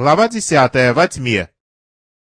Глава 10. Во тьме.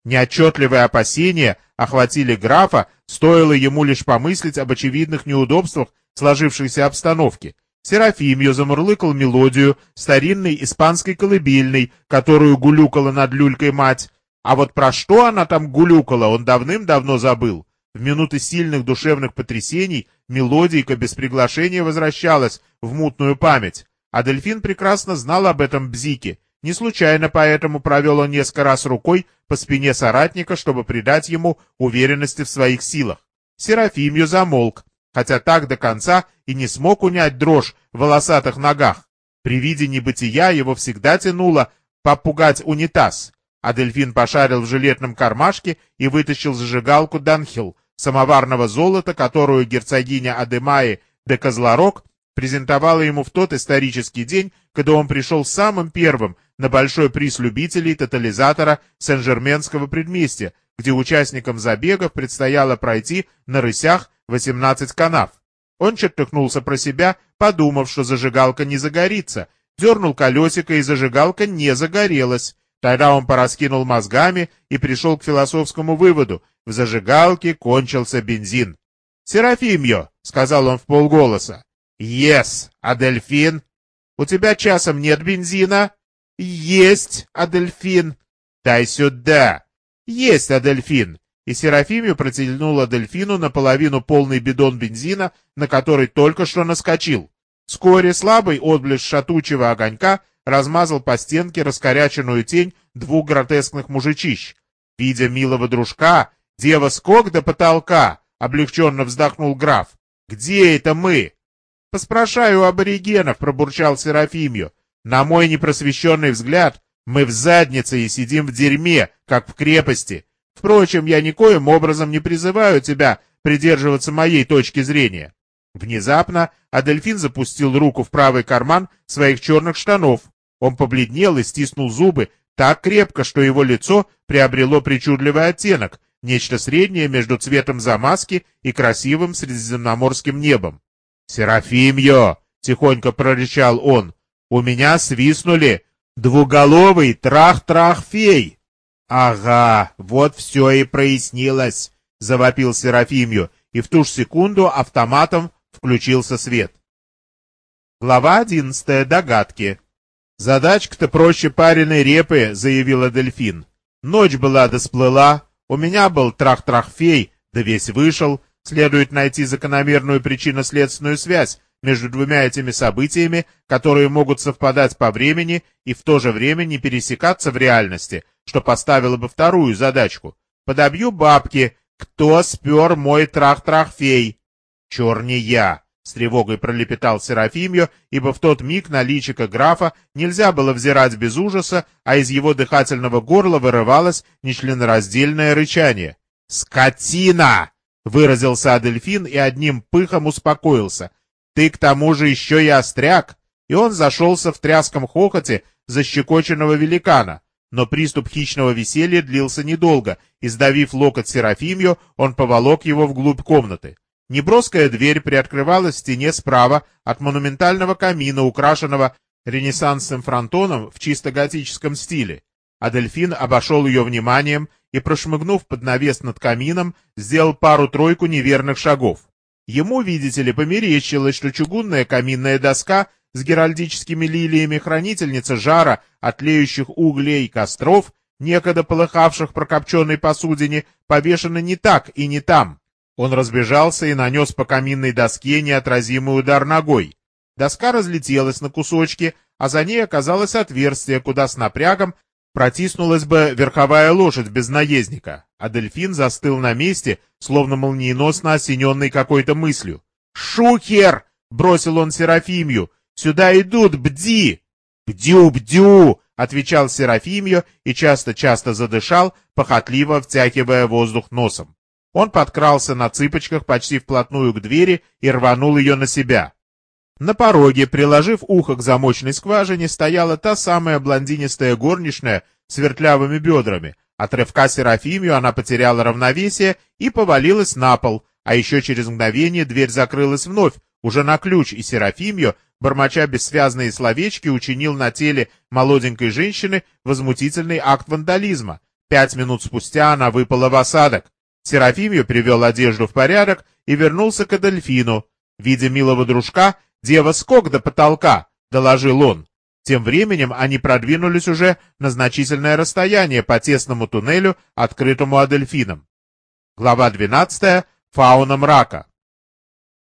Неотчетливые опасения охватили графа, стоило ему лишь помыслить об очевидных неудобствах сложившейся обстановки. Серафимью замурлыкал мелодию старинной испанской колыбельной, которую гулюкала над люлькой мать. А вот про что она там гулюкала, он давным-давно забыл. В минуты сильных душевных потрясений мелодийка без приглашения возвращалась в мутную память. А Дельфин прекрасно знал об этом Бзике не случайно поэтому провел он несколько раз рукой по спине соратника, чтобы придать ему уверенности в своих силах. Серафимью замолк, хотя так до конца и не смог унять дрожь в волосатых ногах. При виде небытия его всегда тянуло попугать унитаз. А дельфин пошарил в жилетном кармашке и вытащил зажигалку Данхил, самоварного золота, которую герцогиня Адемаи де Козлорог презентовала ему в тот исторический день, когда он пришел самым первым на большой приз любителей тотализатора Сен-Жерменского предместья, где участникам забегов предстояло пройти на рысях 18 канав. Он чертыхнулся про себя, подумав, что зажигалка не загорится, дернул колесико, и зажигалка не загорелась. Тогда он пораскинул мозгами и пришел к философскому выводу. В зажигалке кончился бензин. «Серафимьо!» — сказал он в полголоса. «Ес! А дельфин? У тебя часом нет бензина?» «Есть, Адельфин!» «Дай сюда!» «Есть, Адельфин!» И Серафимию протянул Адельфину наполовину полный бидон бензина, на который только что наскочил. Вскоре слабый отблеск шатучего огонька размазал по стенке раскоряченную тень двух гротескных мужичищ. Видя милого дружка, дева скок до потолка, облегченно вздохнул граф. «Где это мы?» «Поспрашаю аборигенов», — пробурчал Серафимию. На мой непросвещенный взгляд, мы в заднице и сидим в дерьме, как в крепости. Впрочем, я никоим образом не призываю тебя придерживаться моей точки зрения. Внезапно Адельфин запустил руку в правый карман своих черных штанов. Он побледнел и стиснул зубы так крепко, что его лицо приобрело причудливый оттенок, нечто среднее между цветом замазки и красивым средиземноморским небом. «Серафимьо!» — тихонько прорычал он. У меня свистнули двуголовый трах-трах-фей. Ага, вот все и прояснилось, завопил Серафимью, и в ту же секунду автоматом включился свет. Глава одиннадцатая. Догадки. Задачка-то проще пареной репы, заявила Дельфин. Ночь была да сплыла, у меня был трах-трах-фей, да весь вышел. Следует найти закономерную причинно-следственную связь между двумя этими событиями, которые могут совпадать по времени и в то же время не пересекаться в реальности, что поставило бы вторую задачку. Подобью бабки. Кто спер мой трах-трах-фей? Чер не я, с тревогой пролепетал Серафимью, ибо в тот миг на личико графа нельзя было взирать без ужаса, а из его дыхательного горла вырывалось нечленораздельное рычание. «Скотина!» — выразился Адельфин и одним пыхом успокоился — ты к тому же еще и остряк!» И он зашелся в тряском хохоте защекоченного великана. Но приступ хищного веселья длился недолго, и, сдавив локоть Серафимью, он поволок его вглубь комнаты. Неброская дверь приоткрывалась в стене справа от монументального камина, украшенного ренессансным фронтоном в чисто готическом стиле. Адельфин обошел ее вниманием и, прошмыгнув под навес над камином, сделал пару-тройку неверных шагов. Ему, видите ли, померещилось, что чугунная каминная доска с геральдическими лилиями хранительница жара от леющих углей костров, некогда полыхавших прокопченной посудине, повешена не так и не там. Он разбежался и нанес по каминной доске неотразимый удар ногой. Доска разлетелась на кусочки, а за ней оказалось отверстие, куда с напрягом Протиснулась бы верховая лошадь без наездника, а дельфин застыл на месте, словно молниеносно осененный какой-то мыслью. «Шухер!» — бросил он Серафимью. «Сюда идут, бди!» «Бдю, бдю!» — отвечал Серафимью и часто-часто задышал, похотливо втягивая воздух носом. Он подкрался на цыпочках почти вплотную к двери и рванул ее на себя. На пороге, приложив ухо к замочной скважине, стояла та самая блондинистая горничная с вертлявыми бедрами. От рывка Серафимию она потеряла равновесие и повалилась на пол, а еще через мгновение дверь закрылась вновь, уже на ключ, и Серафимью, бормоча бессвязные словечки, учинил на теле молоденькой женщины возмутительный акт вандализма. Пять минут спустя она выпала в осадок. Серафимью привел одежду в порядок и вернулся к Адельфину. Видя милого дружка, дева скок до потолка, доложил он. Тем временем они продвинулись уже на значительное расстояние по тесному туннелю, открытому Адельфином. Глава 12. Фауна мрака.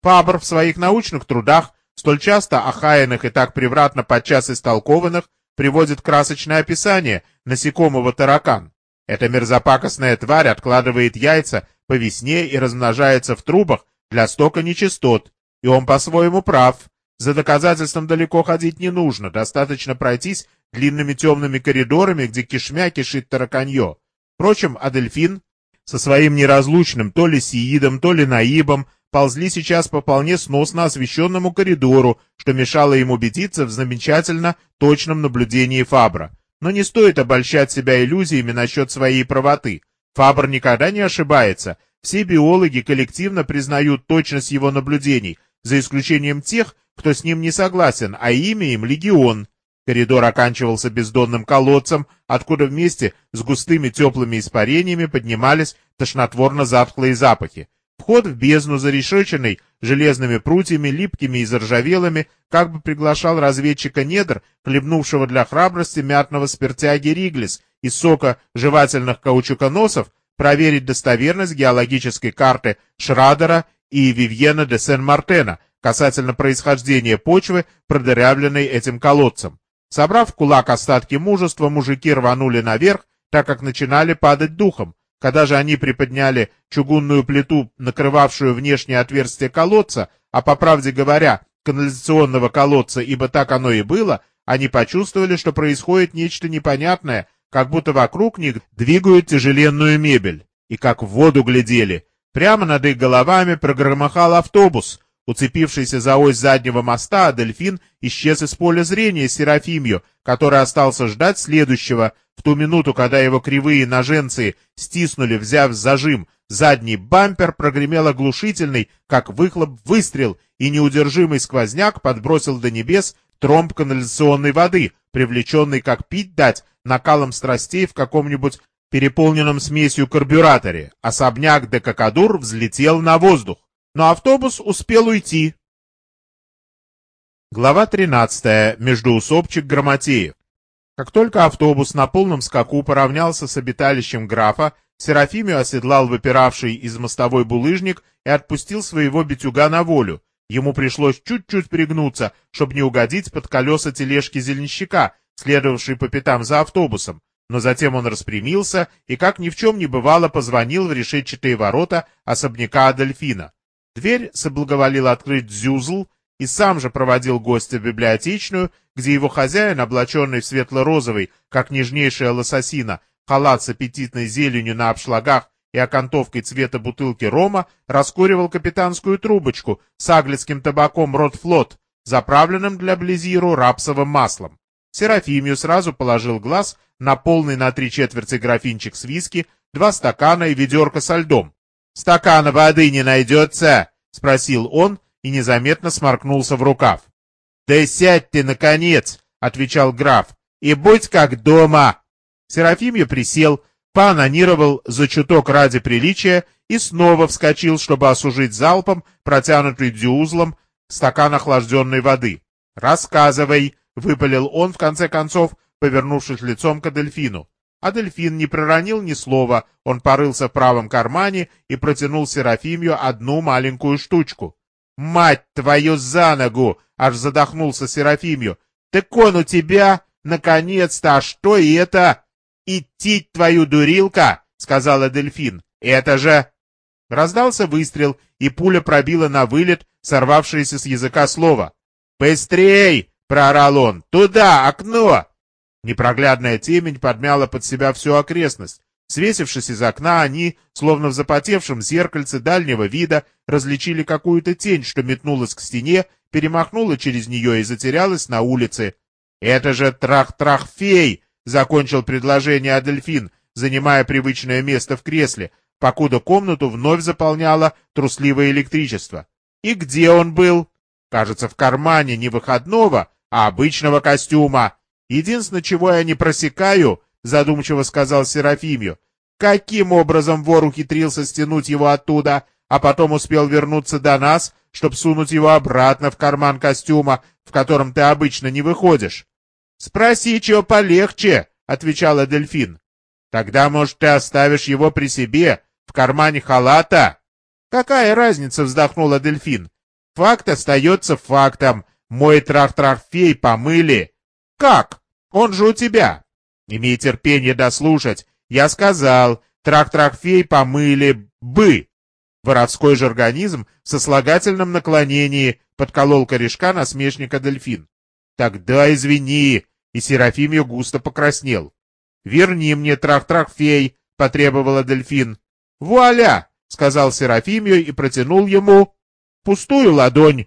Фабр в своих научных трудах, столь часто охаянных и так превратно подчас истолкованных, приводит красочное описание насекомого таракан. Эта мерзопакостная тварь откладывает яйца по весне и размножается в трубах для стока нечистот, и он по-своему прав. За доказательством далеко ходить не нужно, достаточно пройтись длинными темными коридорами, где кишмя кишит тараканье. Впрочем, Адельфин со своим неразлучным то ли сиидом, то ли наибом ползли сейчас по вполне сносно освещенному коридору, что мешало ему убедиться в замечательно точном наблюдении Фабра. Но не стоит обольщать себя иллюзиями насчет своей правоты. Фабр никогда не ошибается. Все биологи коллективно признают точность его наблюдений, за исключением тех, кто с ним не согласен, а имя им легион. Коридор оканчивался бездонным колодцем, откуда вместе с густыми теплыми испарениями поднимались тошнотворно-затхлые запахи. Вход в бездну, зарешеченный железными прутьями, липкими и заржавелыми, как бы приглашал разведчика недр, хлебнувшего для храбрости мятного спиртяги Риглис из сока жевательных каучуконосов, проверить достоверность геологической карты Шрадера и Вивьена де Сен-Мартена — касательно происхождения почвы, продырявленной этим колодцем. Собрав в кулак остатки мужества, мужики рванули наверх, так как начинали падать духом. Когда же они приподняли чугунную плиту, накрывавшую внешнее отверстие колодца, а по правде говоря, канализационного колодца, ибо так оно и было, они почувствовали, что происходит нечто непонятное, как будто вокруг них двигают тяжеленную мебель. И как в воду глядели. Прямо над их головами прогромыхал автобус, Уцепившийся за ось заднего моста, дельфин исчез из поля зрения Серафимью, который остался ждать следующего. В ту минуту, когда его кривые ноженцы стиснули, взяв зажим, задний бампер прогремел оглушительный, как выхлоп, выстрел, и неудержимый сквозняк подбросил до небес тромб канализационной воды, привлеченный, как пить дать, накалом страстей в каком-нибудь переполненном смесью карбюраторе. Особняк де Кокадур взлетел на воздух но автобус успел уйти. Глава 13. Междуусобчик Грамотеев. Как только автобус на полном скаку поравнялся с обиталищем графа, Серафимию оседлал выпиравший из мостовой булыжник и отпустил своего битюга на волю. Ему пришлось чуть-чуть пригнуться, чтобы не угодить под колеса тележки зеленщика, следовавшей по пятам за автобусом. Но затем он распрямился и, как ни в чем не бывало, позвонил в решетчатые ворота особняка Адольфина. Дверь соблаговолил открыть Зюзл и сам же проводил гостя в библиотечную, где его хозяин, облаченный в светло-розовый, как нежнейшая лососина, халат с аппетитной зеленью на обшлагах и окантовкой цвета бутылки рома, раскуривал капитанскую трубочку с аглицким табаком Ротфлот, заправленным для близиру рапсовым маслом. Серафимию сразу положил глаз на полный на три четверти графинчик с виски, два стакана и ведерко со льдом. «Стакана воды не найдется?» — спросил он и незаметно сморкнулся в рукав. «Да сядь ты, наконец!» — отвечал граф. «И будь как дома!» Серафимья присел, поанонировал за чуток ради приличия и снова вскочил, чтобы осужить залпом, протянутый дюзлом, стакан охлажденной воды. «Рассказывай!» — выпалил он, в конце концов, повернувшись лицом к дельфину. А дельфин не проронил ни слова, он порылся в правом кармане и протянул Серафимию одну маленькую штучку. «Мать твою за ногу!» — аж задохнулся Серафимию. «Так он у тебя, наконец-то, а что это?» «Идти твою дурилка!» — сказала дельфин. «Это же...» Раздался выстрел, и пуля пробила на вылет сорвавшееся с языка слово. «Быстрей!» — проорал он. «Туда, окно!» Непроглядная темень подмяла под себя всю окрестность. Свесившись из окна, они, словно в запотевшем зеркальце дальнего вида, различили какую-то тень, что метнулась к стене, перемахнула через нее и затерялась на улице. «Это же трах-трах-фей!» — закончил предложение Адельфин, занимая привычное место в кресле, покуда комнату вновь заполняло трусливое электричество. «И где он был?» Кажется, в кармане не выходного, а обычного костюма. Единственное, чего я не просекаю, задумчиво сказал Серафимию, каким образом вор ухитрился стянуть его оттуда, а потом успел вернуться до нас, чтобы сунуть его обратно в карман костюма, в котором ты обычно не выходишь. «Спроси, чего полегче», — отвечала Дельфин. «Тогда, может, ты оставишь его при себе, в кармане халата?» «Какая разница?» — вздохнула Дельфин. «Факт остается фактом. Мой трах-трах-фей помыли». «Как? Он же у тебя». «Имей терпение дослушать. Я сказал, трах-трах-фей помыли бы». Воровской же организм со слагательным наклонении подколол корешка насмешника дельфин. Тогда извини, и Серафимию густо покраснел. Верни мне трах-трах-фей, потребовала дельфин. Вуаля! сказал Серафимию и протянул ему пустую ладонь.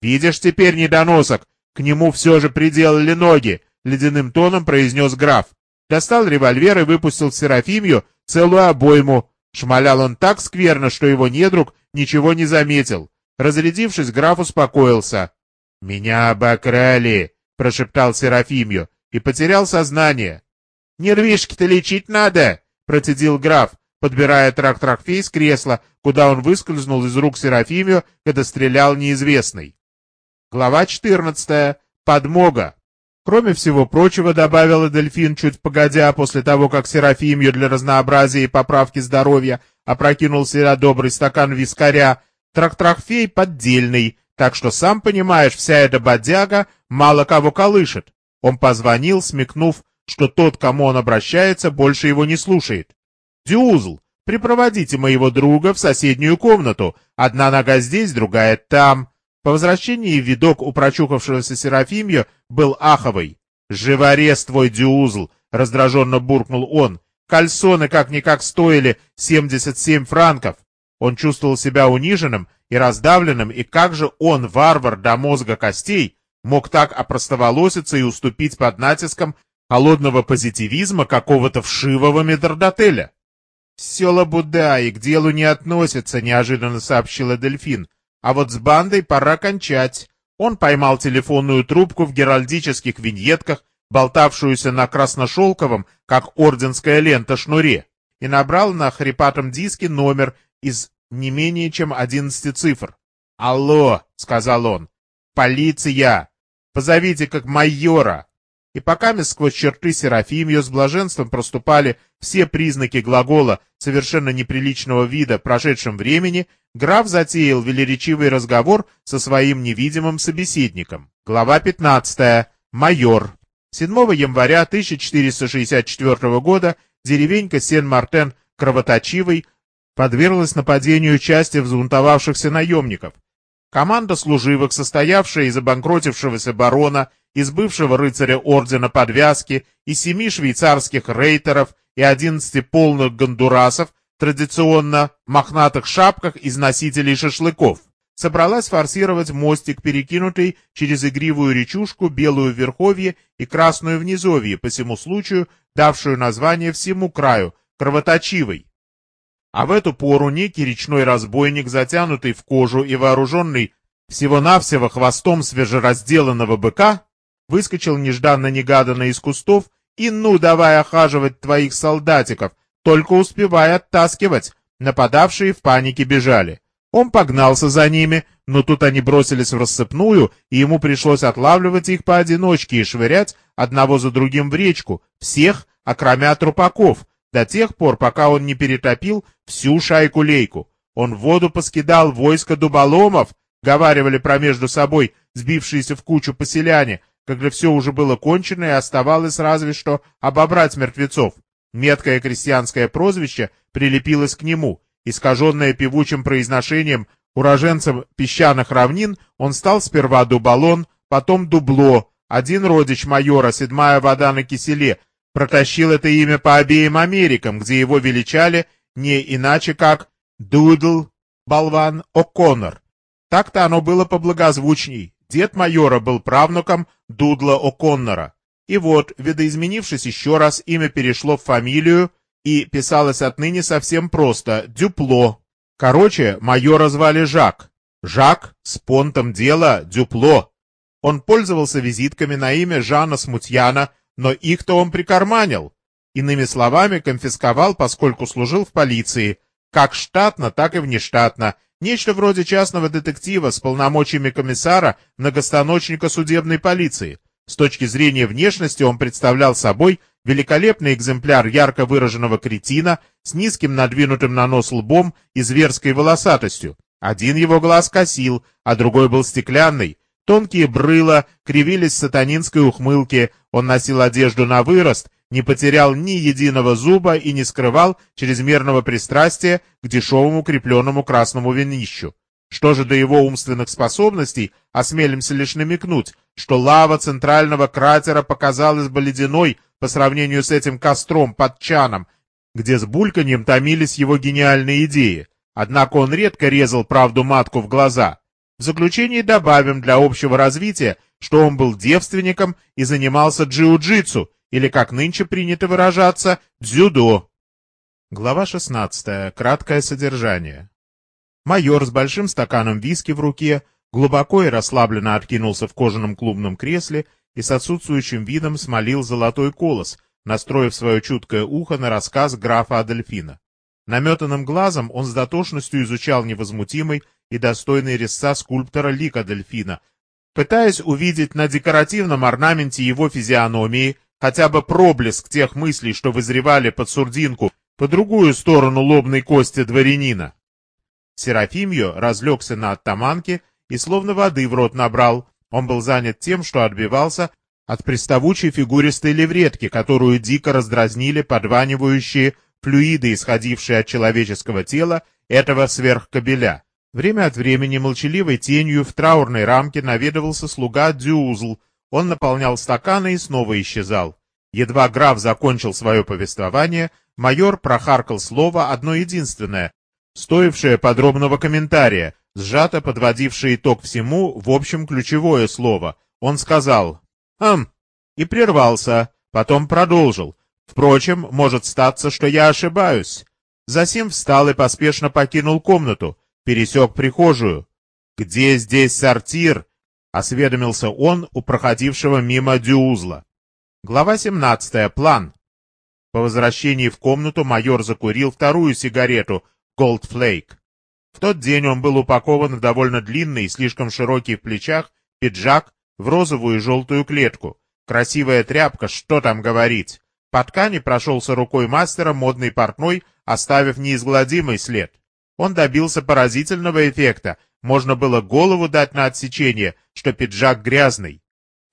Видишь теперь недоносок, к нему все же приделали ноги, ледяным тоном произнес граф. Достал револьвер и выпустил Серафимию целую обойму, Шмалял он так скверно, что его недруг ничего не заметил. Разрядившись, граф успокоился. — Меня обокрали, — прошептал Серафимью, и потерял сознание. — Нервишки-то лечить надо, — процедил граф, подбирая трак-тракфей с кресла, куда он выскользнул из рук Серафимию, когда стрелял неизвестный. Глава 14. Подмога. Кроме всего прочего, добавила Дельфин чуть погодя, после того, как Серафимью для разнообразия и поправки здоровья опрокинул себя добрый стакан вискаря, трактрафей поддельный, так что, сам понимаешь, вся эта бодяга мало кого колышет. Он позвонил, смекнув, что тот, кому он обращается, больше его не слушает. «Дюзл, припроводите моего друга в соседнюю комнату. Одна нога здесь, другая там. По возвращении видок у прочухавшегося Серафимью был аховый. «Живорез твой, Дюузл!» — раздраженно буркнул он. «Кальсоны как-никак стоили 77 франков!» Он чувствовал себя униженным и раздавленным, и как же он, варвар до мозга костей, мог так опростоволоситься и уступить под натиском холодного позитивизма какого-то вшивого метрдотеля? «Села Буда и к делу не относится», — неожиданно сообщила Дельфин. А вот с бандой пора кончать. Он поймал телефонную трубку в геральдических виньетках, болтавшуюся на красношелковом, как орденская лента, шнуре, и набрал на хрипатом диске номер из не менее чем одиннадцати цифр. «Алло», — сказал он, — «полиция! Позовите как майора!» И пока сквозь черты Серафимию с блаженством проступали все признаки глагола совершенно неприличного вида прошедшем времени, граф затеял велеречивый разговор со своим невидимым собеседником. Глава 15. Майор. 7 января 1464 года деревенька Сен-Мартен Кровоточивый подверглась нападению части взбунтовавшихся наемников. Команда служивых, состоявшая из обанкротившегося барона, из бывшего рыцаря ордена подвязки, из семи швейцарских рейтеров и одиннадцати полных гондурасов, традиционно мохнатых шапках из носителей шашлыков, собралась форсировать мостик, перекинутый через игривую речушку Белую Верховье и Красную Внизовье, по всему случаю давшую название всему краю, кровоточивой. А в эту пору некий речной разбойник, затянутый в кожу и вооруженный всего-навсего хвостом свежеразделанного быка, выскочил нежданно-негаданно из кустов и ну давай охаживать твоих солдатиков, только успевая оттаскивать. Нападавшие в панике бежали. Он погнался за ними, но тут они бросились в рассыпную, и ему пришлось отлавливать их поодиночке и швырять одного за другим в речку, всех, окромя трупаков, до тех пор, пока он не перетопил всю шайку-лейку. Он в воду поскидал войско дуболомов, говаривали промежду собой сбившиеся в кучу поселяне, когда все уже было кончено и оставалось разве что обобрать мертвецов. Меткое крестьянское прозвище прилепилось к нему. Искаженное певучим произношением уроженцем песчаных равнин, он стал сперва Дубалон, потом Дубло, один родич майора, седьмая вода на киселе, протащил это имя по обеим Америкам, где его величали не иначе как Дудл, болван О'Коннор. Так-то оно было поблагозвучней. Дед майора был правнуком Дудла О'Коннора. И вот, видоизменившись еще раз, имя перешло в фамилию и писалось отныне совсем просто — Дюпло. Короче, майора звали Жак. Жак с понтом дела Дюпло. Он пользовался визитками на имя Жана Смутьяна, но их-то он прикарманил. Иными словами, конфисковал, поскольку служил в полиции, как штатно, так и внештатно, нечто вроде частного детектива с полномочиями комиссара многостаночника судебной полиции. С точки зрения внешности он представлял собой великолепный экземпляр ярко выраженного кретина с низким надвинутым на нос лбом и зверской волосатостью. Один его глаз косил, а другой был стеклянный. Тонкие брыла кривились в сатанинской ухмылке, он носил одежду на вырост, не потерял ни единого зуба и не скрывал чрезмерного пристрастия к дешевому крепленному красному винищу. Что же до его умственных способностей, осмелимся лишь намекнуть, что лава центрального кратера показалась бы ледяной по сравнению с этим костром под чаном, где с бульканьем томились его гениальные идеи. Однако он редко резал правду матку в глаза. В заключение добавим для общего развития, что он был девственником и занимался джиу-джитсу, или, как нынче принято выражаться, дзюдо. Глава 16. Краткое содержание. Майор с большим стаканом виски в руке глубоко и расслабленно откинулся в кожаном клубном кресле и с отсутствующим видом смолил золотой колос, настроив свое чуткое ухо на рассказ графа Адельфина. Наметанным глазом он с дотошностью изучал невозмутимый и достойный резца скульптора лика Дельфина, пытаясь увидеть на декоративном орнаменте его физиономии хотя бы проблеск тех мыслей, что вызревали под сурдинку по другую сторону лобной кости дворянина. Серафимью разлегся на оттаманке и словно воды в рот набрал. Он был занят тем, что отбивался от приставучей фигуристой левретки, которую дико раздразнили подванивающие флюиды, исходившие от человеческого тела этого сверхкабеля. Время от времени молчаливой тенью в траурной рамке наведывался слуга Дюзл, он наполнял стаканы и снова исчезал. Едва граф закончил свое повествование, майор прохаркал слово одно единственное, стоившее подробного комментария, сжато подводившее итог всему, в общем, ключевое слово. Он сказал «Хм» и прервался, потом продолжил. Впрочем, может статься, что я ошибаюсь. Засим встал и поспешно покинул комнату, пересек прихожую. «Где здесь сортир?» — осведомился он у проходившего мимо Дюузла. Глава 17. План. По возвращении в комнату майор закурил вторую сигарету Gold Flake. В тот день он был упакован в довольно длинный и слишком широкий в плечах пиджак в розовую и желтую клетку. Красивая тряпка, что там говорить. По ткани прошелся рукой мастера модный портной, оставив неизгладимый след. Он добился поразительного эффекта, можно было голову дать на отсечение, что пиджак грязный.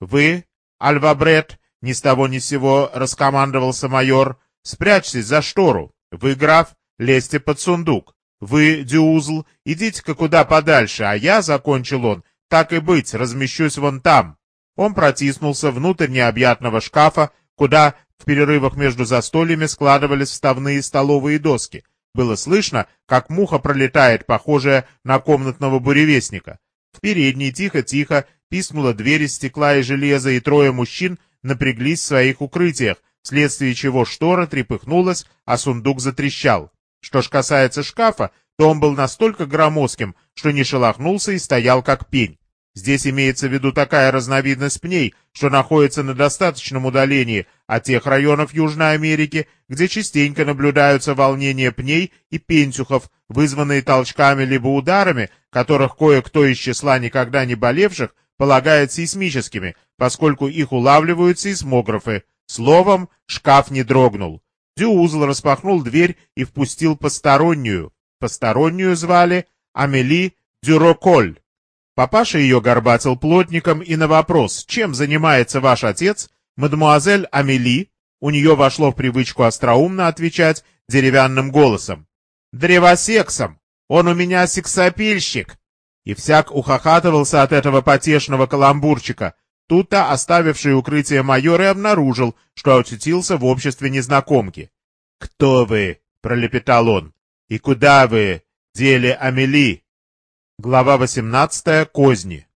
«Вы, Альвабрет, ни с того ни с сего раскомандовался майор, спрячьтесь за штору. Вы, граф, лезьте под сундук. Вы, Дюузл, идите-ка куда подальше, а я, — закончил он, — так и быть, размещусь вон там». Он протиснулся внутрь необъятного шкафа, куда в перерывах между застольями складывались вставные столовые доски — было слышно, как муха пролетает, похожая на комнатного буревестника. В передней тихо-тихо пискнула дверь из стекла и железа, и трое мужчин напряглись в своих укрытиях, вследствие чего штора трепыхнулась, а сундук затрещал. Что ж касается шкафа, то он был настолько громоздким, что не шелохнулся и стоял как пень. Здесь имеется в виду такая разновидность пней, что находится на достаточном удалении от тех районов Южной Америки, где частенько наблюдаются волнения пней и пентюхов, вызванные толчками либо ударами, которых кое-кто из числа никогда не болевших полагает сейсмическими, поскольку их улавливают сейсмографы. Словом, шкаф не дрогнул. Дюузл распахнул дверь и впустил постороннюю. Постороннюю звали Амели Дюроколь. Папаша ее горбатил плотником, и на вопрос, чем занимается ваш отец, мадемуазель Амели, у нее вошло в привычку остроумно отвечать деревянным голосом. «Древосексом! Он у меня сексопильщик!» И всяк ухахатывался от этого потешного каламбурчика. Тут-то оставивший укрытие майор и обнаружил, что очутился в обществе незнакомки. «Кто вы?» — пролепетал он. «И куда вы дели Амели?» Глава 18. Козни.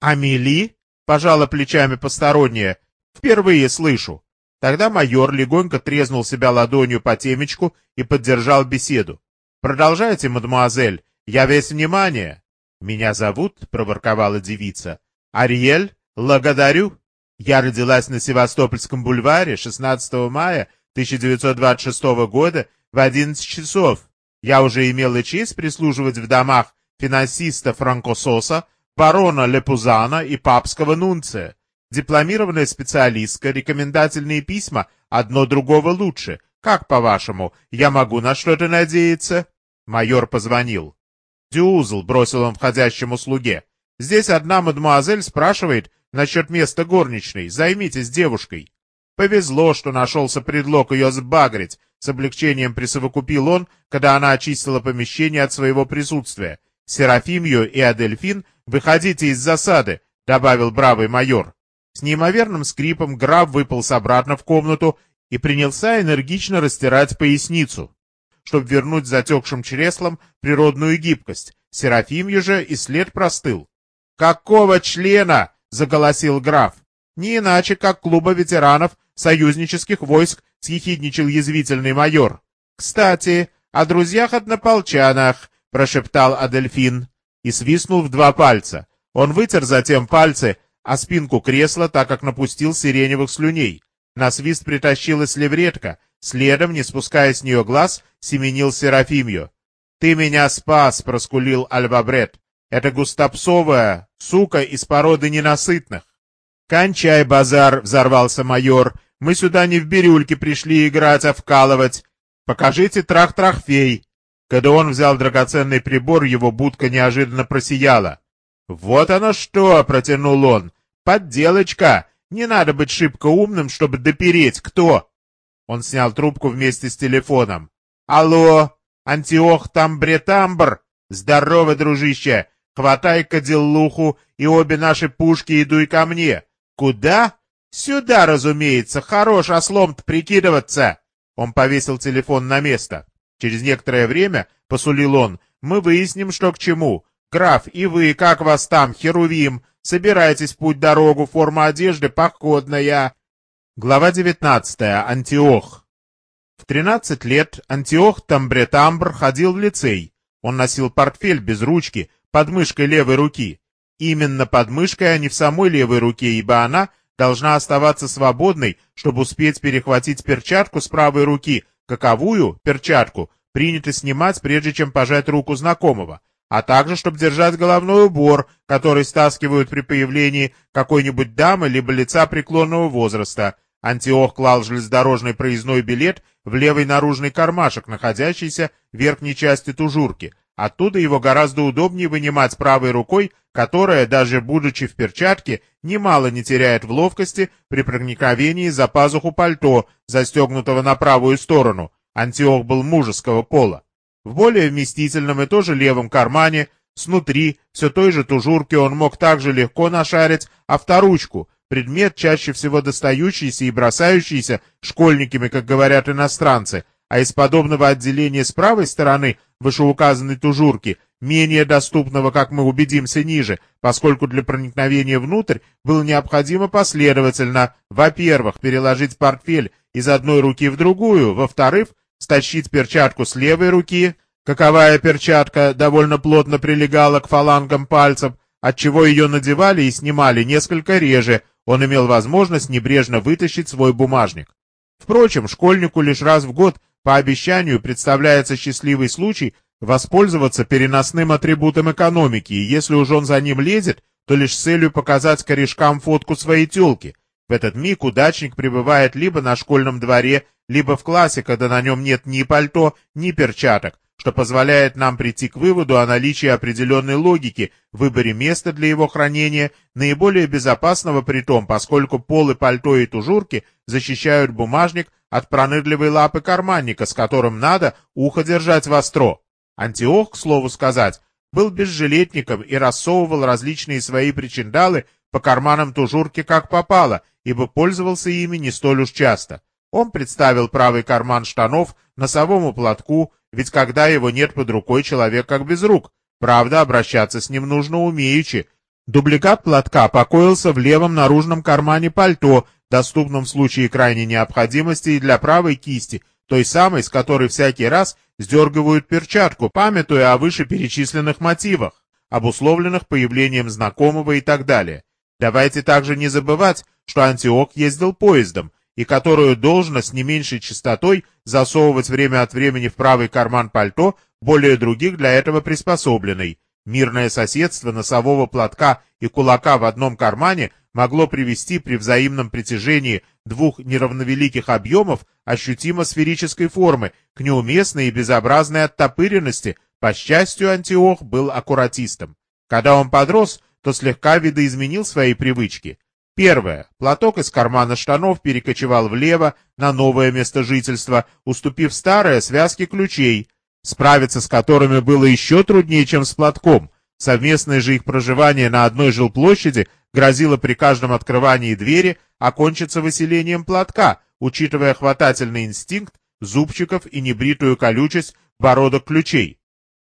Амели? Пожала плечами посторонняя. Впервые слышу. Тогда майор легонько трезнул себя ладонью по темечку и поддержал беседу. Продолжайте, мадемуазель, я весь внимание. «Меня зовут», — проворковала девица, — «Ариэль, благодарю. Я родилась на Севастопольском бульваре 16 мая 1926 года в 11 часов. Я уже имела честь прислуживать в домах финансиста Франкососа, барона Лепузана и папского нунция. Дипломированная специалистка, рекомендательные письма, одно другого лучше. Как, по-вашему, я могу на что-то надеяться?» Майор позвонил. «Дюзл», — бросил он входящему слуге. «Здесь одна мадемуазель спрашивает насчет места горничной. Займитесь девушкой». Повезло, что нашелся предлог ее сбагрить. С облегчением присовокупил он, когда она очистила помещение от своего присутствия. «Серафимью и Адельфин, выходите из засады», — добавил бравый майор. С неимоверным скрипом граф выполз обратно в комнату и принялся энергично растирать поясницу, чтобы вернуть затекшим чреслам природную гибкость. Серафимью же и след простыл. «Какого члена?» — заголосил граф. «Не иначе, как клуба ветеранов союзнических войск», — съехидничал язвительный майор. «Кстати, о друзьях-однополчанах», — прошептал Адельфин и свистнул в два пальца. Он вытер затем пальцы а спинку кресла, так как напустил сиреневых слюней. На свист притащилась левретка, следом, не спуская с нее глаз, семенил Серафимью. «Ты меня спас!» — проскулил Альбабрет. «Это густопсовая, сука из породы ненасытных!» «Кончай базар!» — взорвался майор. «Мы сюда не в бирюльке пришли играть, а вкалывать. Покажите трах-трах-фей!» Когда он взял драгоценный прибор, его будка неожиданно просияла. «Вот оно что!» — протянул он. «Подделочка! Не надо быть шибко умным, чтобы допереть. Кто?» Он снял трубку вместе с телефоном. «Алло! Антиох Тамбретамбр! Здорово, дружище! Хватай кадиллуху и обе наши пушки и дуй ко мне! Куда? Сюда, разумеется! Хорош ослом-то прикидываться!» Он повесил телефон на место. Через некоторое время, посулил он, мы выясним, что к чему. Граф, и вы, как вас там, Херувим? Собирайтесь путь-дорогу, форма одежды походная. Глава 19. Антиох. В 13 лет Антиох Тамбретамбр ходил в лицей. Он носил портфель без ручки, под мышкой левой руки. Именно под мышкой, а не в самой левой руке, ибо она должна оставаться свободной, чтобы успеть перехватить перчатку с правой руки, каковую, перчатку, принято снимать, прежде чем пожать руку знакомого а также, чтобы держать головной убор, который стаскивают при появлении какой-нибудь дамы либо лица преклонного возраста. Антиох клал железнодорожный проездной билет в левый наружный кармашек, находящийся в верхней части тужурки. Оттуда его гораздо удобнее вынимать правой рукой, которая, даже будучи в перчатке, немало не теряет в ловкости при проникновении за пазуху пальто, застегнутого на правую сторону. Антиох был мужеского пола. В более вместительном и тоже левом кармане, снутри, все той же тужурки он мог также легко нашарить авторучку, предмет, чаще всего достающийся и бросающийся школьниками, как говорят иностранцы, а из подобного отделения с правой стороны вышеуказанной тужурки, менее доступного, как мы убедимся ниже, поскольку для проникновения внутрь было необходимо последовательно, во-первых, переложить портфель из одной руки в другую, во-вторых, стащить перчатку с левой руки, каковая перчатка довольно плотно прилегала к фалангам пальцев, отчего ее надевали и снимали несколько реже, он имел возможность небрежно вытащить свой бумажник. Впрочем, школьнику лишь раз в год по обещанию представляется счастливый случай воспользоваться переносным атрибутом экономики, и если уж он за ним лезет, то лишь с целью показать корешкам фотку своей тёлки. В этот миг удачник пребывает либо на школьном дворе, либо в классе, когда на нем нет ни пальто, ни перчаток, что позволяет нам прийти к выводу о наличии определенной логики в выборе места для его хранения, наиболее безопасного при том, поскольку полы пальто и тужурки защищают бумажник от пронырливой лапы карманника, с которым надо ухо держать востро. Антиох, к слову сказать, был безжилетником и рассовывал различные свои причиндалы по карманам тужурки как попало, ибо пользовался ими не столь уж часто. Он представил правый карман штанов носовому платку, ведь когда его нет под рукой, человек как без рук. Правда, обращаться с ним нужно умеючи. Дубликат платка покоился в левом наружном кармане пальто, доступном в случае крайней необходимости и для правой кисти, той самой, с которой всякий раз сдергивают перчатку, памятуя о вышеперечисленных мотивах. обусловленных появлением знакомого и так далее. Давайте также не забывать, что Антиох ездил поездом, и которую должно с не меньшей частотой засовывать время от времени в правый карман пальто, более других для этого приспособленный. Мирное соседство носового платка и кулака в одном кармане могло привести при взаимном притяжении двух неравновеликих объемов ощутимо сферической формы к неуместной и безобразной оттопыренности. По счастью, Антиох был аккуратистом. Когда он подрос, то слегка видоизменил свои привычки. Первое. Платок из кармана штанов перекочевал влево на новое место жительства, уступив старое связке ключей, справиться с которыми было еще труднее, чем с платком. Совместное же их проживание на одной жилплощади грозило при каждом открывании двери окончиться выселением платка, учитывая хватательный инстинкт зубчиков и небритую колючесть бородок ключей.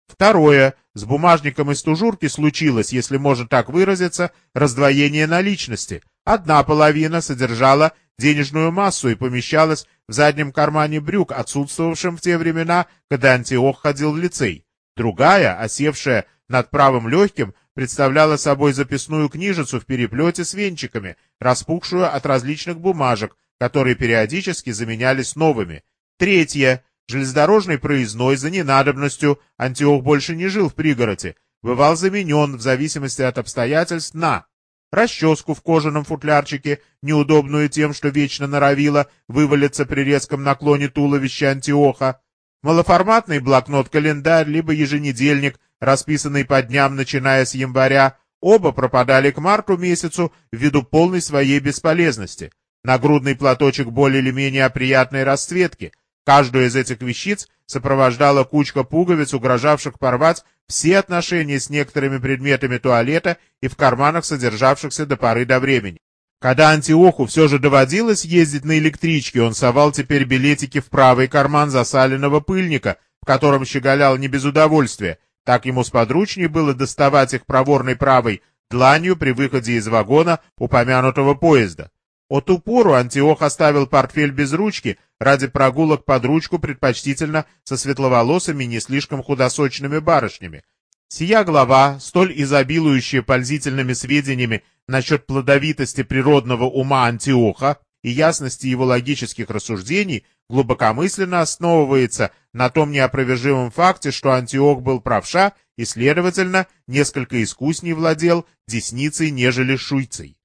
Второе. С бумажником из тужурки случилось, если можно так выразиться, раздвоение наличности. Одна половина содержала денежную массу и помещалась в заднем кармане брюк, отсутствовавшем в те времена, когда Антиох ходил в лицей. Другая, осевшая над правым легким, представляла собой записную книжицу в переплете с венчиками, распухшую от различных бумажек, которые периодически заменялись новыми. Третья, железнодорожный проездной за ненадобностью, Антиох больше не жил в пригороде, бывал заменен в зависимости от обстоятельств на расческу в кожаном футлярчике, неудобную тем, что вечно норовила вывалиться при резком наклоне туловища Антиоха, малоформатный блокнот-календарь, либо еженедельник, расписанный по дням, начиная с января, оба пропадали к марту месяцу ввиду полной своей бесполезности. Нагрудный платочек более или менее приятной расцветки. Каждую из этих вещиц сопровождала кучка пуговиц, угрожавших порвать все отношения с некоторыми предметами туалета и в карманах содержавшихся до поры до времени. Когда Антиоху все же доводилось ездить на электричке, он совал теперь билетики в правый карман засаленного пыльника, в котором щеголял не без удовольствия. Так ему сподручнее было доставать их проворной правой дланью при выходе из вагона упомянутого поезда. От ту пору Антиох оставил портфель без ручки ради прогулок под ручку предпочтительно со светловолосыми не слишком худосочными барышнями. Сия глава, столь изобилующая пользительными сведениями насчет плодовитости природного ума Антиоха и ясности его логических рассуждений, глубокомысленно основывается на том неопровержимом факте, что Антиох был правша и, следовательно, несколько искусней владел десницей, нежели шуйцей.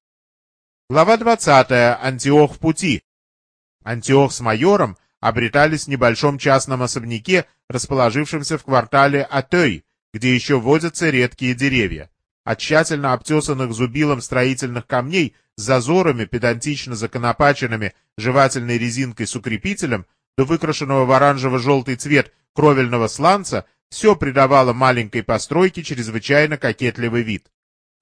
Глава 20. Антиох в пути. Антиох с майором обретались в небольшом частном особняке, расположившемся в квартале Атей, где еще водятся редкие деревья. От тщательно обтесанных зубилом строительных камней с зазорами, педантично законопаченными жевательной резинкой с укрепителем, до выкрашенного в оранжево-желтый цвет кровельного сланца, все придавало маленькой постройке чрезвычайно кокетливый вид.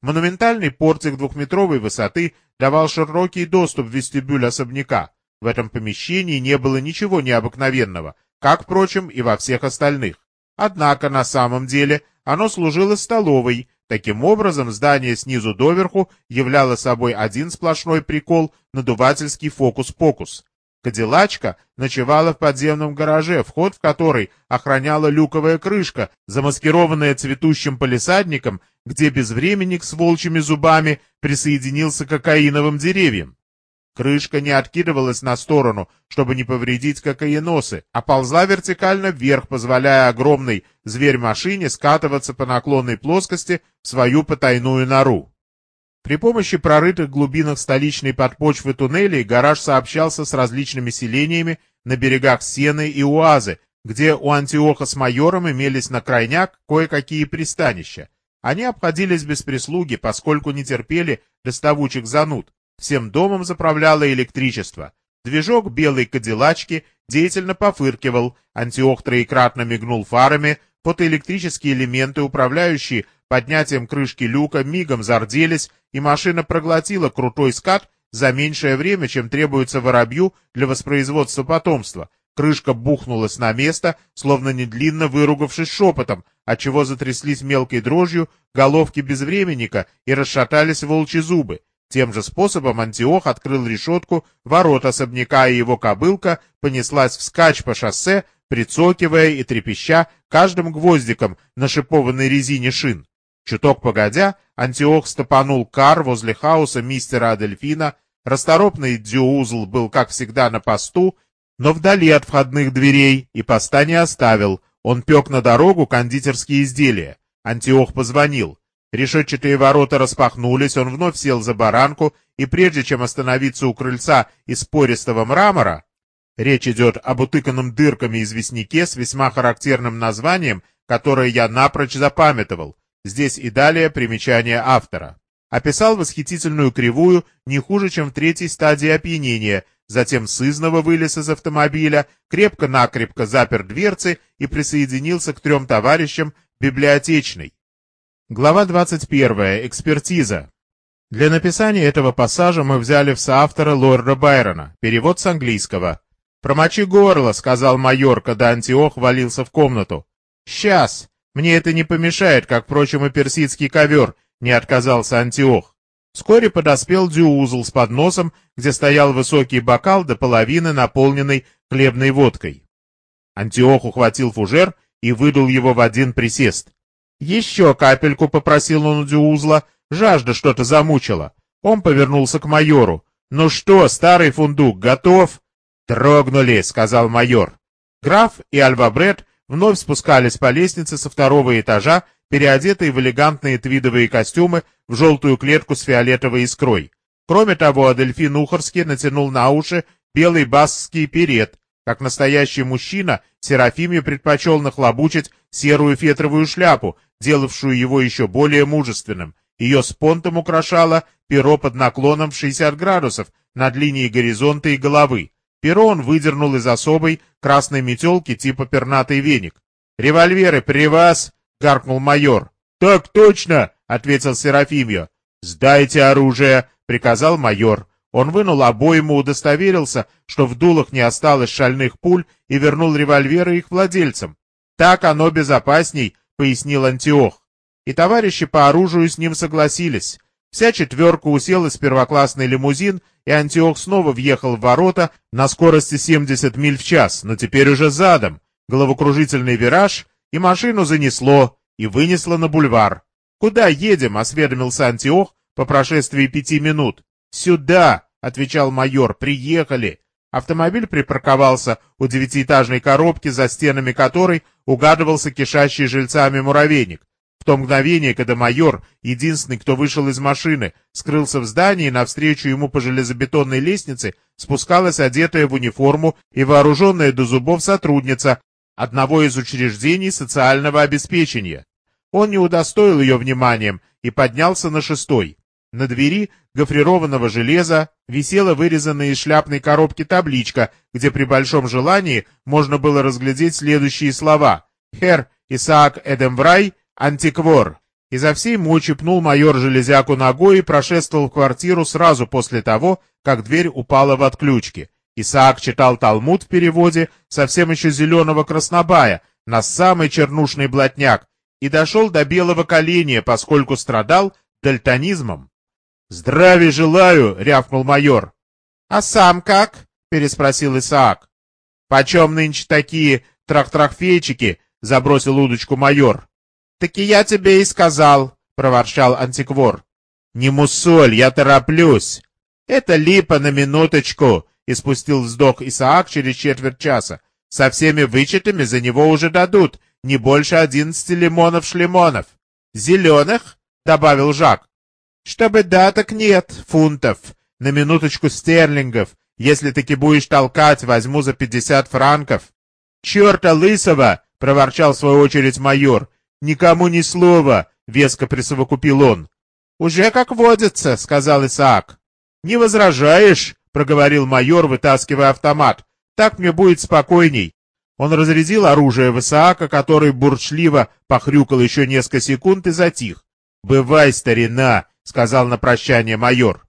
Монументальный портик двухметровой высоты давал широкий доступ в вестибюль особняка. В этом помещении не было ничего необыкновенного, как, впрочем, и во всех остальных. Однако, на самом деле, оно служило столовой. Таким образом, здание снизу доверху являло собой один сплошной прикол, надувательский фокус-покус. Кадиллачка ночевала в подземном гараже, вход в который охраняла люковая крышка, замаскированная цветущим полисадником, где безвременник с волчьими зубами присоединился к кокаиновым деревьям. Крышка не откидывалась на сторону, чтобы не повредить кокаиносы, а ползла вертикально вверх, позволяя огромной зверь-машине скатываться по наклонной плоскости в свою потайную нору. При помощи прорытых глубинах столичной подпочвы туннелей гараж сообщался с различными селениями на берегах Сены и Уазы, где у Антиоха с майором имелись на крайняк кое-какие пристанища. Они обходились без прислуги, поскольку не терпели доставучих зануд. Всем домом заправляло электричество. Движок белой кадиллачки деятельно пофыркивал, Антиох троекратно мигнул фарами, фотоэлектрические элементы, управляющие поднятием крышки люка, мигом зарделись, и машина проглотила крутой скат за меньшее время, чем требуется воробью для воспроизводства потомства. Крышка бухнулась на место, словно недлинно выругавшись шепотом, отчего затряслись мелкой дрожью головки безвременника и расшатались волчьи зубы. Тем же способом Антиох открыл решетку ворот особняка, и его кобылка понеслась вскачь по шоссе, прицокивая и трепеща каждым гвоздиком на шипованной резине шин. Чуток погодя, Антиох стопанул кар возле хаоса мистера Адельфина, расторопный Дюузл был, как всегда, на посту, но вдали от входных дверей, и поста не оставил. Он пек на дорогу кондитерские изделия. Антиох позвонил. Решетчатые ворота распахнулись, он вновь сел за баранку, и прежде чем остановиться у крыльца из пористого мрамора, речь идет об утыканном дырками известняке с весьма характерным названием, которое я напрочь запамятовал, Здесь и далее примечание автора. Описал восхитительную кривую не хуже, чем в третьей стадии опьянения, затем сызново вылез из автомобиля, крепко-накрепко запер дверцы и присоединился к трем товарищам библиотечной. Глава 21. Экспертиза. Для написания этого пассажа мы взяли в соавтора лорда Байрона, перевод с английского. «Промочи горло», — сказал майор, когда Антиох валился в комнату. «Сейчас!» Мне это не помешает, как, впрочем, и персидский ковер, не отказался Антиох. Вскоре подоспел Дюузл с подносом, где стоял высокий бокал до половины, наполненный хлебной водкой. Антиох ухватил фужер и выдал его в один присест. «Еще капельку», — попросил он у Дюузла, — «жажда что-то замучила». Он повернулся к майору. «Ну что, старый фундук, готов?» «Трогнули», — сказал майор. Граф и Альвабред вновь спускались по лестнице со второго этажа, переодетые в элегантные твидовые костюмы в желтую клетку с фиолетовой искрой. Кроме того, Адельфин Ухарский натянул на уши белый баскский перед. Как настоящий мужчина, Серафиме предпочел нахлобучить серую фетровую шляпу, делавшую его еще более мужественным. Ее спонтом украшало перо под наклоном в 60 градусов над линией горизонта и головы. Перо он выдернул из особой красной метелки типа пернатый веник. «Револьверы при вас!» — гаркнул майор. «Так точно!» — ответил Серафимьо. «Сдайте оружие!» — приказал майор. Он вынул обойму, удостоверился, что в дулах не осталось шальных пуль, и вернул револьверы их владельцам. «Так оно безопасней», — пояснил Антиох. И товарищи по оружию с ним согласились. Вся четверка уселась в первоклассный лимузин, и Антиох снова въехал в ворота на скорости 70 миль в час, но теперь уже задом. Головокружительный вираж, и машину занесло, и вынесло на бульвар. «Куда едем?» — осведомился Антиох по прошествии пяти минут. «Сюда!» — отвечал майор. «Приехали!» Автомобиль припарковался у девятиэтажной коробки, за стенами которой угадывался кишащий жильцами муравейник. В то мгновение, когда майор, единственный, кто вышел из машины, скрылся в здании, навстречу ему по железобетонной лестнице спускалась одетая в униформу и вооруженная до зубов сотрудница одного из учреждений социального обеспечения. Он не удостоил ее вниманием и поднялся на шестой. На двери гофрированного железа висела вырезанная из шляпной коробки табличка, где при большом желании можно было разглядеть следующие слова «Хер Исаак Эдемврай Антиквор. Изо всей мочи пнул майор железяку ногой и прошествовал в квартиру сразу после того, как дверь упала в отключки. Исаак читал Талмуд в переводе совсем еще зеленого краснобая на самый чернушный блатняк и дошел до белого коленя, поскольку страдал дальтонизмом. «Здравия желаю!» — рявкнул майор. «А сам как?» — переспросил Исаак. «Почем нынче такие трах-трахфейчики?» — забросил удочку майор. «Так и я тебе и сказал», — проворчал антиквор. «Не мусоль, я тороплюсь». «Это липа на минуточку», — испустил вздох Исаак через четверть часа. «Со всеми вычетами за него уже дадут, не больше одиннадцати лимонов-шлемонов». «Зеленых?» — добавил Жак. «Чтобы да, так нет, фунтов. На минуточку стерлингов. Если таки будешь толкать, возьму за пятьдесят франков». «Черта лысого!» — проворчал в свою очередь майор. «Никому ни слова!» — веско присовокупил он. «Уже как водится», — сказал Исаак. «Не возражаешь?» — проговорил майор, вытаскивая автомат. «Так мне будет спокойней». Он разрядил оружие в Исаака, который бурчливо похрюкал еще несколько секунд и затих. «Бывай, старина!» — сказал на прощание майор.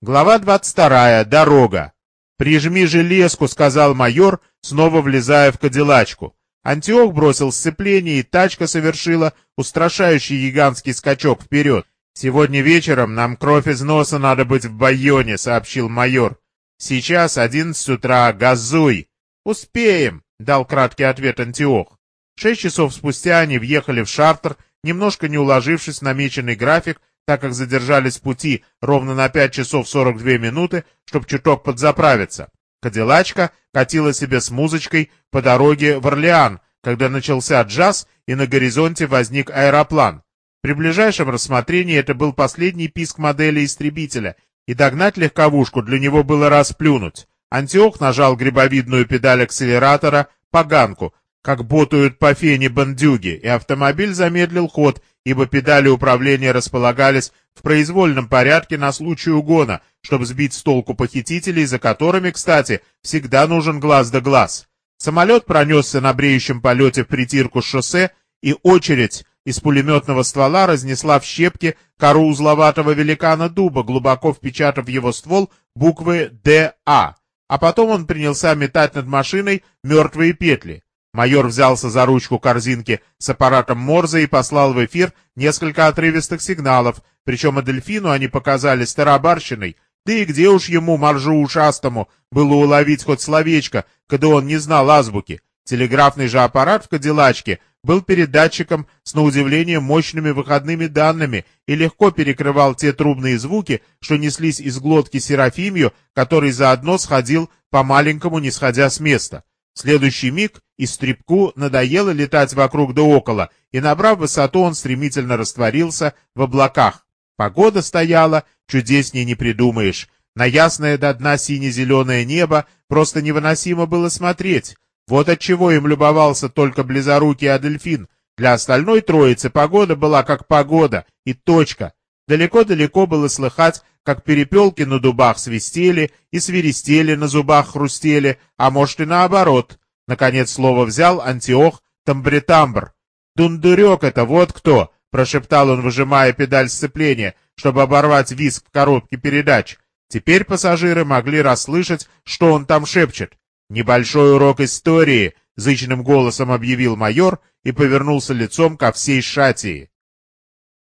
Глава двадцать вторая. Дорога. «Прижми железку», — сказал майор, снова влезая в кадиллачку. Антиох бросил сцепление, и тачка совершила устрашающий гигантский скачок вперед. «Сегодня вечером нам кровь из носа надо быть в Байоне», — сообщил майор. «Сейчас одиннадцать утра, газуй!» «Успеем», — дал краткий ответ Антиох. Шесть часов спустя они въехали в Шартер немножко не уложившись в намеченный график, так как задержались в пути ровно на 5 часов 42 минуты, чтобы чуток подзаправиться. Кадиллачка катила себе с музычкой по дороге в Орлеан, когда начался джаз и на горизонте возник аэроплан. При ближайшем рассмотрении это был последний писк модели истребителя, и догнать легковушку для него было расплюнуть. Антиох нажал грибовидную педаль акселератора, поганку, как ботают по фене бандюги, и автомобиль замедлил ход, ибо педали управления располагались в произвольном порядке на случай угона, чтобы сбить с толку похитителей, за которыми, кстати, всегда нужен глаз да глаз. Самолет пронесся на бреющем полете в притирку шоссе, и очередь из пулеметного ствола разнесла в щепки кору узловатого великана дуба, глубоко впечатав его ствол буквы «ДА», а потом он принялся метать над машиной мертвые петли. Майор взялся за ручку корзинки с аппаратом Морзе и послал в эфир несколько отрывистых сигналов, причем Адельфину они показались тарабарщиной, да и где уж ему, моржу ушастому, было уловить хоть словечко, когда он не знал азбуки. Телеграфный же аппарат в Кадиллачке был передатчиком с, на удивление, мощными выходными данными и легко перекрывал те трубные звуки, что неслись из глотки Серафимью, который заодно сходил по-маленькому, не сходя с места. Следующий миг Истребку надоело летать вокруг да около, и, набрав высоту, он стремительно растворился в облаках. Погода стояла, чудеснее не придумаешь. На ясное до дна сине-зеленое небо просто невыносимо было смотреть. Вот отчего им любовался только близорукий Адельфин. Для остальной троицы погода была как погода, и точка. Далеко-далеко было слыхать, как перепелки на дубах свистели и свиристели, на зубах хрустели, а может и наоборот. Наконец слово взял Антиох Тамбритамбр. «Дундурек это вот кто!» — прошептал он, выжимая педаль сцепления, чтобы оборвать визг в коробке передач. Теперь пассажиры могли расслышать, что он там шепчет. «Небольшой урок истории», — зычным голосом объявил майор и повернулся лицом ко всей Шатии.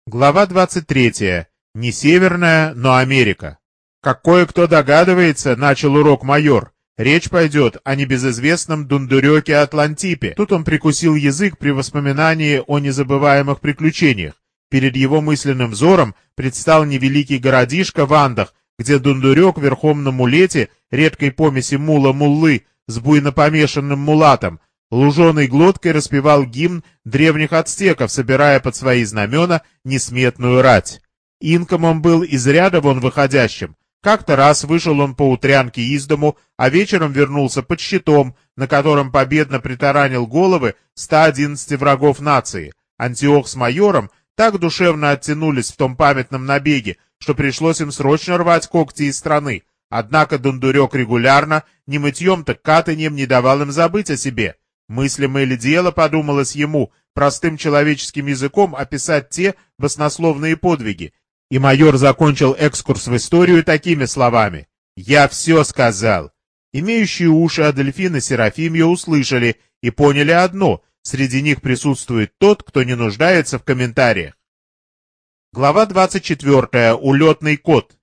Глава 23. Не Северная, но Америка. Как кое-кто догадывается, начал урок майор, речь пойдет о небезызвестном Дундурёке Атлантипе. Тут он прикусил язык при воспоминании о незабываемых приключениях. Перед его мысленным взором предстал невеликий городишко в Андах, где Дундурек верхом на мулете, редкой помеси мула-муллы, с буйно помешанным мулатом, луженой глоткой распевал гимн древних ацтеков, собирая под свои знамена несметную рать. Инком он был из ряда вон выходящим. Как-то раз вышел он по утрянке из дому, а вечером вернулся под щитом, на котором победно притаранил головы 111 врагов нации. Антиох с майором так душевно оттянулись в том памятном набеге, что пришлось им срочно рвать когти из страны. Однако Дундурек регулярно, не мытьем так катаньем, не давал им забыть о себе. Мыслимо или дело, подумалось ему, простым человеческим языком описать те баснословные подвиги, и майор закончил экскурс в историю такими словами. «Я все сказал». Имеющие уши Адельфина Серафимия услышали и поняли одно — среди них присутствует тот, кто не нуждается в комментариях. Глава 24. Улетный кот.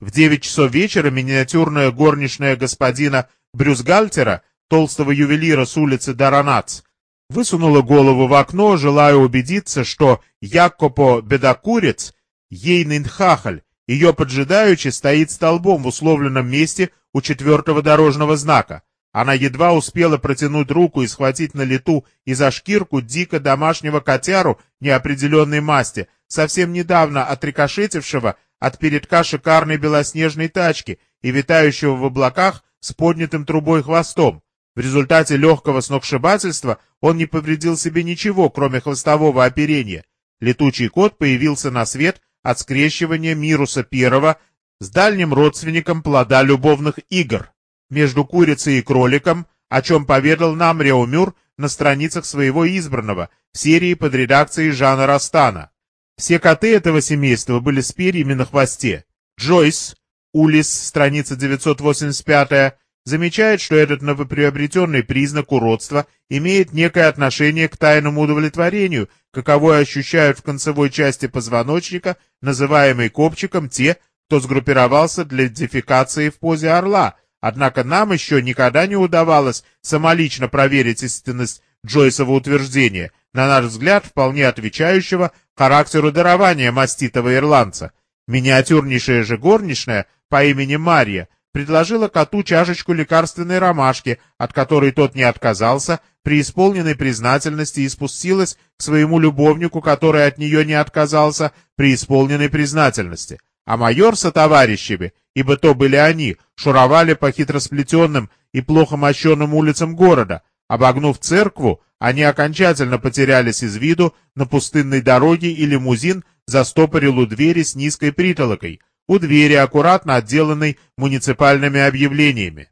В девять часов вечера миниатюрная горничная господина Брюсгальтера, толстого ювелира с улицы Даранац, высунула голову в окно, желая убедиться, что Якопо Бедокурец Ейнин Хахаль, ее поджидаючи, стоит столбом в условленном месте у четвертого дорожного знака. Она едва успела протянуть руку и схватить на лету и за шкирку дико домашнего котяру неопределенной масти, совсем недавно отрикошетившего от передка шикарной белоснежной тачки и витающего в облаках с поднятым трубой хвостом. В результате легкого сногсшибательства он не повредил себе ничего, кроме хвостового оперения. Летучий кот появился на свет от скрещивания Мируса I с дальним родственником плода любовных игр между курицей и кроликом, о чем поведал нам Реумюр на страницах своего избранного в серии под редакцией Жана Растана. Все коты этого семейства были с перьями на хвосте. Джойс, Улис, страница 985, замечает, что этот новоприобретенный признак уродства имеет некое отношение к тайному удовлетворению, каковое ощущают в концевой части позвоночника, называемой копчиком, те, кто сгруппировался для дефекации в позе орла, однако нам еще никогда не удавалось самолично проверить истинность Джойсова утверждения, на наш взгляд, вполне отвечающего характеру дарования маститого ирландца. Миниатюрнейшая же горничная по имени Мария предложила коту чашечку лекарственной ромашки, от которой тот не отказался, при исполненной признательности и спустилась к своему любовнику, который от нее не отказался, при исполненной признательности. А майор со товарищами, ибо то были они, шуровали по хитросплетенным и плохо мощенным улицам города. Обогнув церкву, они окончательно потерялись из виду на пустынной дороге, и лимузин застопорил у двери с низкой притолокой — у двери, аккуратно отделанной муниципальными объявлениями.